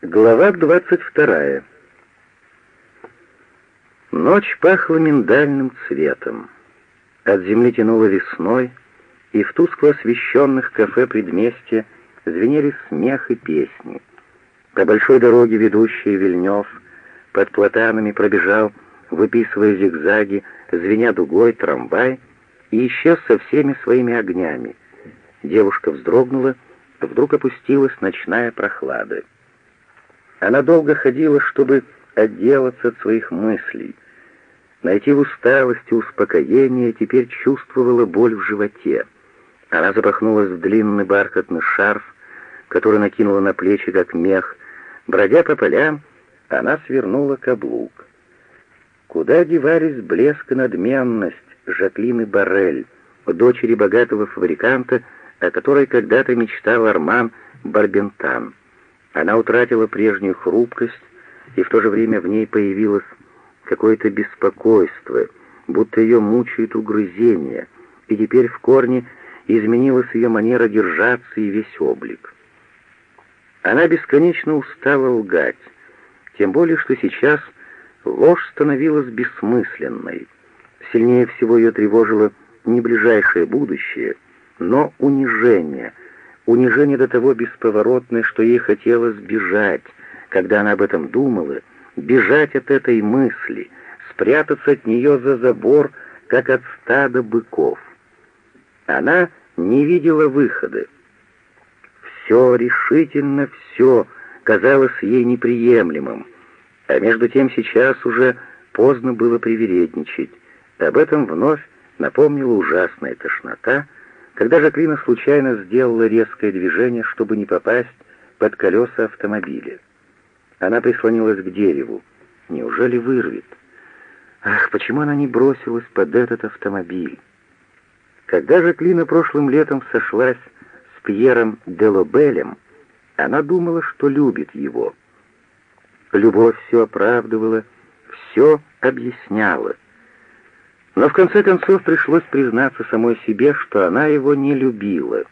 Глава двадцать вторая. Ночь пахла миндальным цветом. От земли тянуло весной, и в тускло освещенных кафе предместья звенели смех и песни. По большой дороге, ведущей Вильнёв, под платанами пробежал, выписывая зигзаги, звеня дугой трамвай, и исчез со всеми своими огнями. Девушка вздрогнула, вдруг опустилась ночная прохлада. Она долго ходила, чтобы отделаться от своих мыслей. Найти в усталости успокоение, теперь чувствовала боль в животе. Она запахнулась в длинный бархатный шарф, который накинула на плечи, как мех. Бродя по полям, она свернула каблук. Куда девались блеск и надменность Жаклины Барель, дочери богатого фабриканта, о которой когда-то мечтал Арман Барбентан? Она утратила прежнюю хрупкость, и в то же время в ней появилось какое-то беспокойство, будто ее мучает угрызение, и теперь в корне изменилась ее манера держаться и весь облик. Она бесконечно устала лгать, тем более, что сейчас ложь становилась бессмысленной. Сильнее всего ее тревожило не ближайшее будущее, но унижение — унижение до того бесповоротное, что ей хотелось бежать, когда она об этом думала, бежать от этой мысли, спрятаться от нее за забор, как от стада быков. Она не видела выхода. Все, решительно все, казалось ей неприемлемым, а между тем сейчас уже поздно было привередничать. Об этом вновь напомнила ужасная тошнота, когда Жаклина случайно сделала резкое движение, чтобы не попасть под колеса автомобиля. Она прислонилась к дереву. Неужели вырвет? Ах, почему она не бросилась под этот автомобиль? Когда Жаклина прошлым летом сошлась с Пьером Делобелем, она думала, что любит его. Любовь все оправдывала, все объясняла — но в конце концов пришлось признаться самой себе, что она его не любила.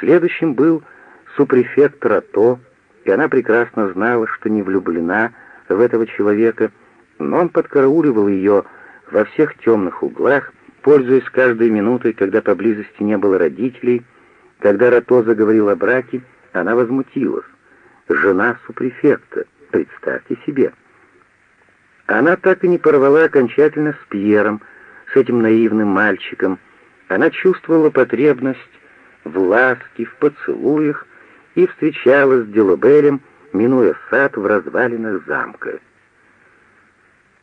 Следующим был супрефект Рато, и она прекрасно знала, что не влюблена в этого человека, но он подкарауливал ее во всех темных углах, пользуясь каждой минутой, когда поблизости не было родителей. Когда Рато заговорил о браке, она возмутилась. Жена супрефекта, представьте себе. Она так и не порвала окончательно с Пьером, с этим наивным мальчиком, она чувствовала потребность в ласке, в поцелуях и встречалась с Делобелем, минуя сад в развалинах замка.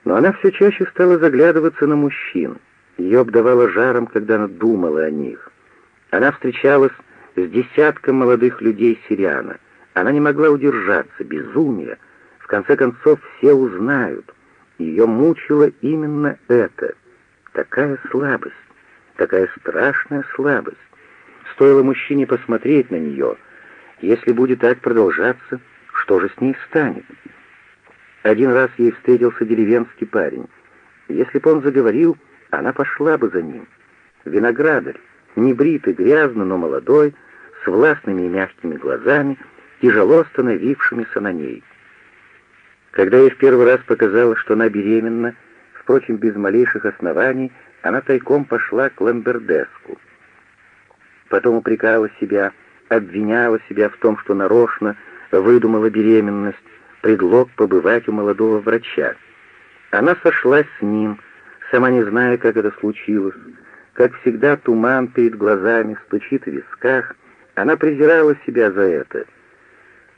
Но она все чаще стала заглядываться на мужчин. Ее обдавало жаром, когда она думала о них. Она встречалась с десятком молодых людей Сириана. Она не могла удержаться, безумие. В конце концов, все узнают. Ее мучило именно это — Такая слабость, такая страшная слабость. Стоило мужчине посмотреть на нее. Если будет так продолжаться, что же с ней станет? Один раз ей встретился деревенский парень. Если бы он заговорил, она пошла бы за ним. Виноградарь, небритый, грязный, но молодой, с властными и мягкими глазами, тяжело становившимися на ней. Когда ей в первый раз показалось, что она беременна, Впрочем, без малейших оснований она тайком пошла к Ламбердеску. Потом упрекала себя, обвиняла себя в том, что нарочно выдумала беременность, предлог побывать у молодого врача. Она сошлась с ним, сама не зная, как это случилось. Как всегда, туман перед глазами стучит в висках. Она презирала себя за это.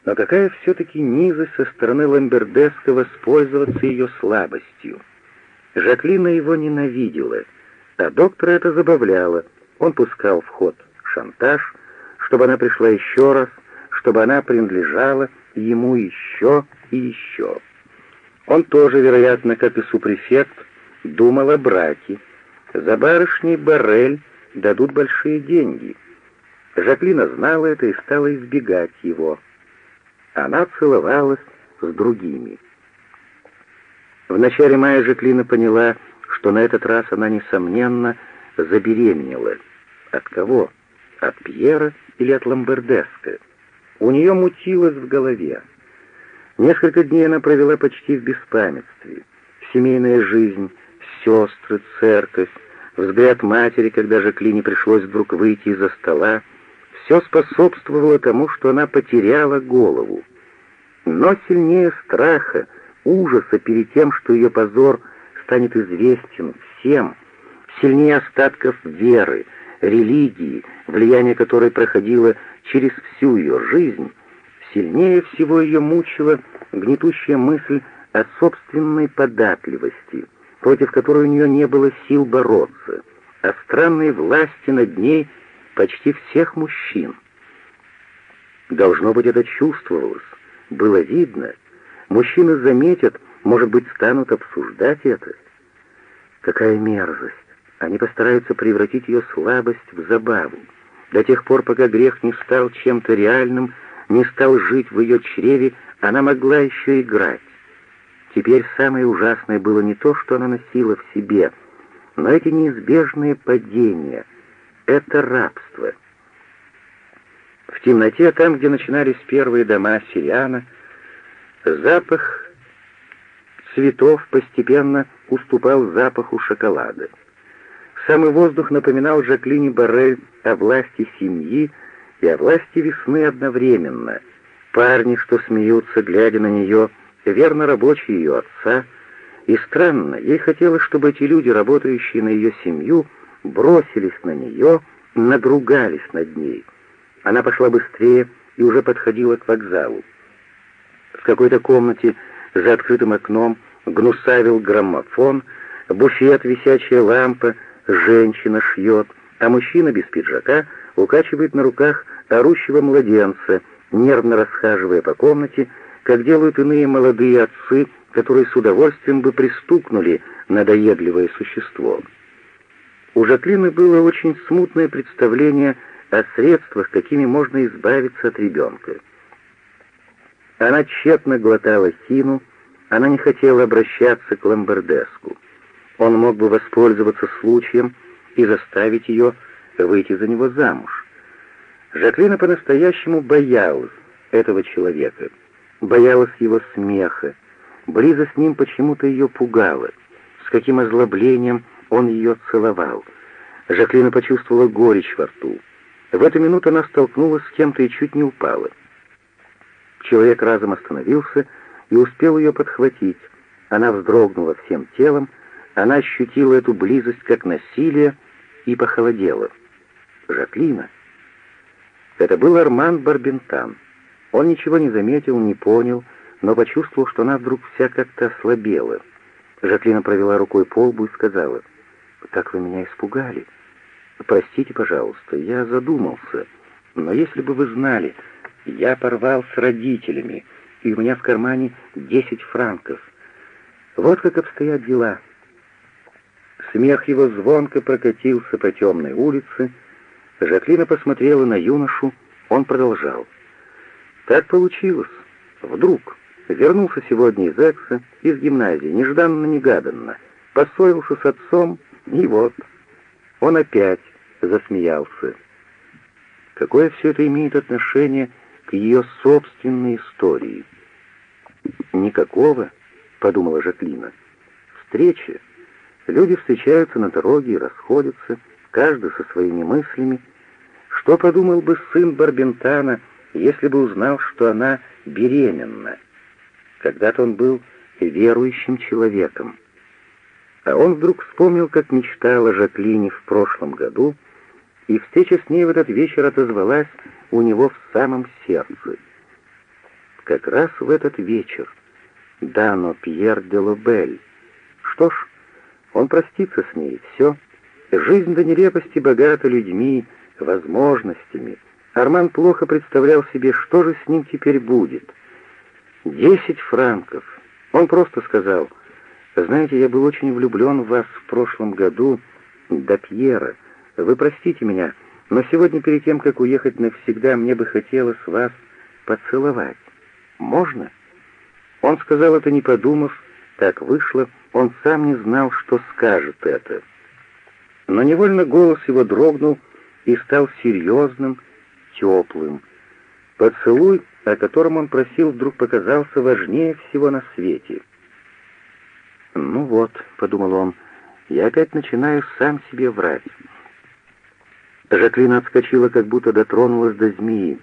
Но какая все-таки низость со стороны Ламбердеска воспользоваться ее слабостью. Жаклина его ненавидела, а доктора это забавляло. Он пускал в ход шантаж, чтобы она пришла еще раз, чтобы она принадлежала ему еще и еще. Он тоже, вероятно, как и супрефект, думал о браке. За барышней Барель дадут большие деньги. Жаклина знала это и стала избегать его. Она целовалась с другими. В начале мая Жаклина поняла, что на этот раз она, несомненно, забеременела. От кого? От Пьера или от Ламбердеска? У нее мутилось в голове. Несколько дней она провела почти в беспамятстве. Семейная жизнь, сестры, церковь, взгляд матери, когда Жаклине пришлось вдруг выйти из-за стола, все способствовало тому, что она потеряла голову. Но сильнее страха, ужаса перед тем, что ее позор станет известен всем, сильнее остатков веры, религии, влияние которой проходило через всю ее жизнь, сильнее всего ее мучила гнетущая мысль о собственной податливости, против которой у нее не было сил бороться, о странной власти над ней почти всех мужчин. Должно быть, это чувствовалось, было видно. Мужчины заметят, может быть, станут обсуждать это. Какая мерзость! Они постараются превратить ее слабость в забаву. До тех пор, пока грех не стал чем-то реальным, не стал жить в ее чреве, она могла еще играть. Теперь самое ужасное было не то, что она носила в себе, но эти неизбежные падения. Это рабство. В темноте, там, где начинались первые дома Сириана, запах цветов постепенно уступал запаху шоколада. Самый воздух напоминал Жаклине Баррель о власти семьи и о власти весны одновременно. Парни, что смеются, глядя на нее, верно рабочие ее отца. И странно, ей хотелось, чтобы эти люди, работающие на ее семью, бросились на нее, надругались над ней. Она пошла быстрее и уже подходила к вокзалу. В какой-то комнате за открытым окном гнусавил граммофон, буфет, висячая лампа, женщина шьет, а мужчина без пиджака укачивает на руках орущего младенца, нервно расхаживая по комнате, как делают иные молодые отцы, которые с удовольствием бы пристукнули надоедливое существо. У Жаклины было очень смутное представление о средствах, какими можно избавиться от ребенка. Она тщетно глотала хину, она не хотела обращаться к Ламбердеску. Он мог бы воспользоваться случаем и заставить ее выйти за него замуж. Жаклина по-настоящему боялась этого человека, боялась его смеха, близость с ним почему-то ее пугала, с каким озлоблением он ее целовал. Жаклина почувствовала горечь во рту. В эту минуту она столкнулась с кем-то и чуть не упала. Человек разом остановился и успел ее подхватить. Она вздрогнула всем телом, она ощутила эту близость как насилие и похолодела. «Жаклина!» Это был Арман Барбентан. Он ничего не заметил, не понял, но почувствовал, что она вдруг вся как-то ослабела. Жаклина провела рукой по лбу и сказала, «Так вы меня испугали. Простите, пожалуйста, я задумался, но если бы вы знали, я порвал с родителями, и у меня в кармане десять франков. Вот как обстоят дела». Смех его звонко прокатился по темной улице. Жаклина посмотрела на юношу, он продолжал. Так получилось. Вдруг вернулся сегодня из Экса, из гимназии, нежданно-негаданно, поссорился с отцом, и вот. Он опять засмеялся. Какое все это имеет отношение к ее собственной истории? «Никакого», — подумала Жаклина. «Встреча Люди встречаются на дороге и расходятся, каждый со своими мыслями. Что подумал бы сын Барбентана, если бы узнал, что она беременна? Когда-то он был верующим человеком. А он вдруг вспомнил, как мечтала Жаклине в прошлом году, и встреча с ней в этот вечер отозвалась у него в самом сердце. Как раз в этот вечер. Дано Пьер де Лобель. Что ж, он простится с ней, все. Жизнь до нелепости богата людьми, возможностями. Арман плохо представлял себе, что же с ним теперь будет. Десять франков. Он просто сказал, «Знаете, я был очень влюблен в вас в прошлом году, до Пьера. Вы простите меня, но сегодня перед тем, как уехать навсегда, мне бы хотелось вас поцеловать. Можно?» Он сказал это, не подумав, так вышло, он сам не знал, что скажет это. Но невольно голос его дрогнул и стал серьезным, теплым. Поцелуй о котором он просил, вдруг показался важнее всего на свете. «Ну вот», — подумал он, — «я опять начинаю сам себе врать». Жаклина отскочила, как будто дотронулась до змеи.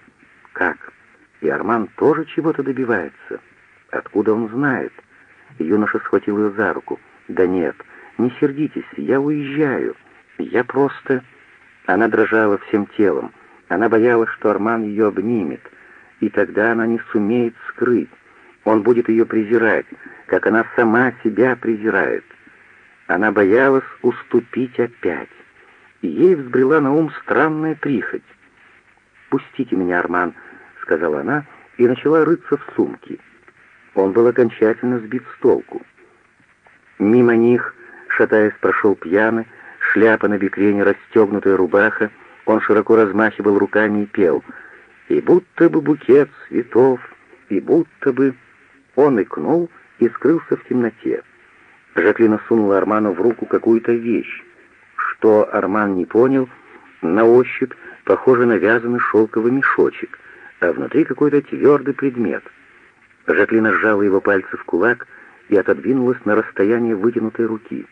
«Как? И Арман тоже чего-то добивается? Откуда он знает?» Юноша схватил ее за руку. «Да нет, не сердитесь, я уезжаю. Я просто...» Она дрожала всем телом. Она боялась, что Арман ее обнимет, и тогда она не сумеет скрыть. Он будет ее презирать, как она сама себя презирает. Она боялась уступить опять. И ей взбрела на ум странная прихоть. «Пустите меня, Арман», — сказала она, и начала рыться в сумке. Он был окончательно сбит с толку. Мимо них, шатаясь, прошел пьяный, шляпа на бекрене, расстегнутая рубаха, он широко размахивал руками и пел. И будто бы букет цветов, и будто бы... Он икнул и скрылся в темноте. Жаклина сунула Арману в руку какую-то вещь. Что Арман не понял, на ощупь похоже на вязаный шелковый мешочек, а внутри какой-то твердый предмет. Жаклина сжала его пальцы в кулак и отодвинулась на расстояние вытянутой руки.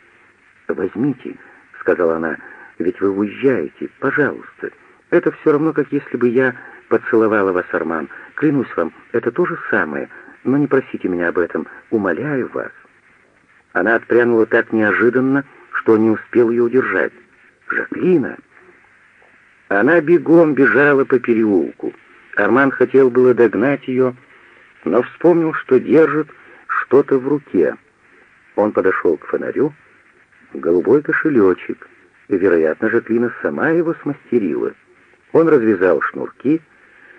«Возьмите», — сказала она, — «ведь вы уезжаете, пожалуйста. Это все равно, как если бы я поцеловала вас, Арман. Клянусь вам, это то же самое, но не просите меня об этом, умоляю вас». Она отпрянула так неожиданно, что не успел ее удержать. «Жаклина!» Она бегом бежала по переулку. Арман хотел было догнать ее, но вспомнил, что держит что-то в руке. Он подошел к фонарю. Голубой кошелечек. Вероятно, Жаклина сама его смастерила. Он развязал шнурки.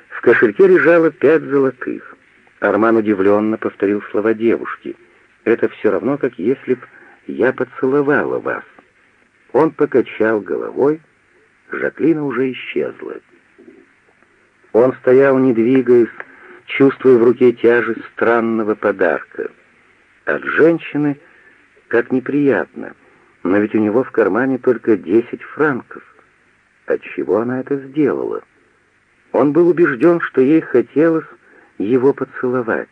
В кошельке лежало пять золотых. Арман удивленно повторил слова девушки. «Это все равно, как если б я поцеловала вас». Он покачал головой. Жаклина уже исчезла. Он стоял, не двигаясь, чувствуя в руке тяжесть странного подарка. От женщины как неприятно, но ведь у него в кармане только десять франков. Отчего она это сделала? Он был убежден, что ей хотелось его поцеловать.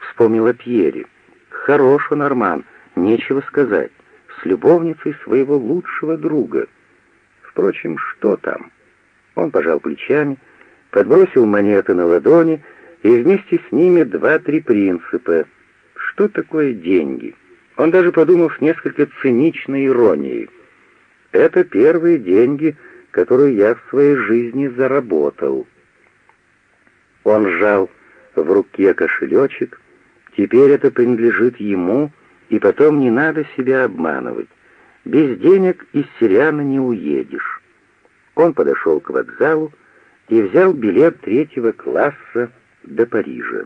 Вспомнил о Пьере. Хорош он, Арман, нечего сказать. С любовницей своего лучшего друга. Впрочем, что там? Он пожал плечами, подбросил монеты на ладони и вместе с ними два-три принципа. Что такое деньги? Он даже подумал с несколько циничной иронией. Это первые деньги, которые я в своей жизни заработал. Он сжал в руке кошелечек. Теперь это принадлежит ему, и потом не надо себя обманывать. Без денег из Сириана не уедешь. Он подошел к вокзалу и взял билет третьего класса до Парижа.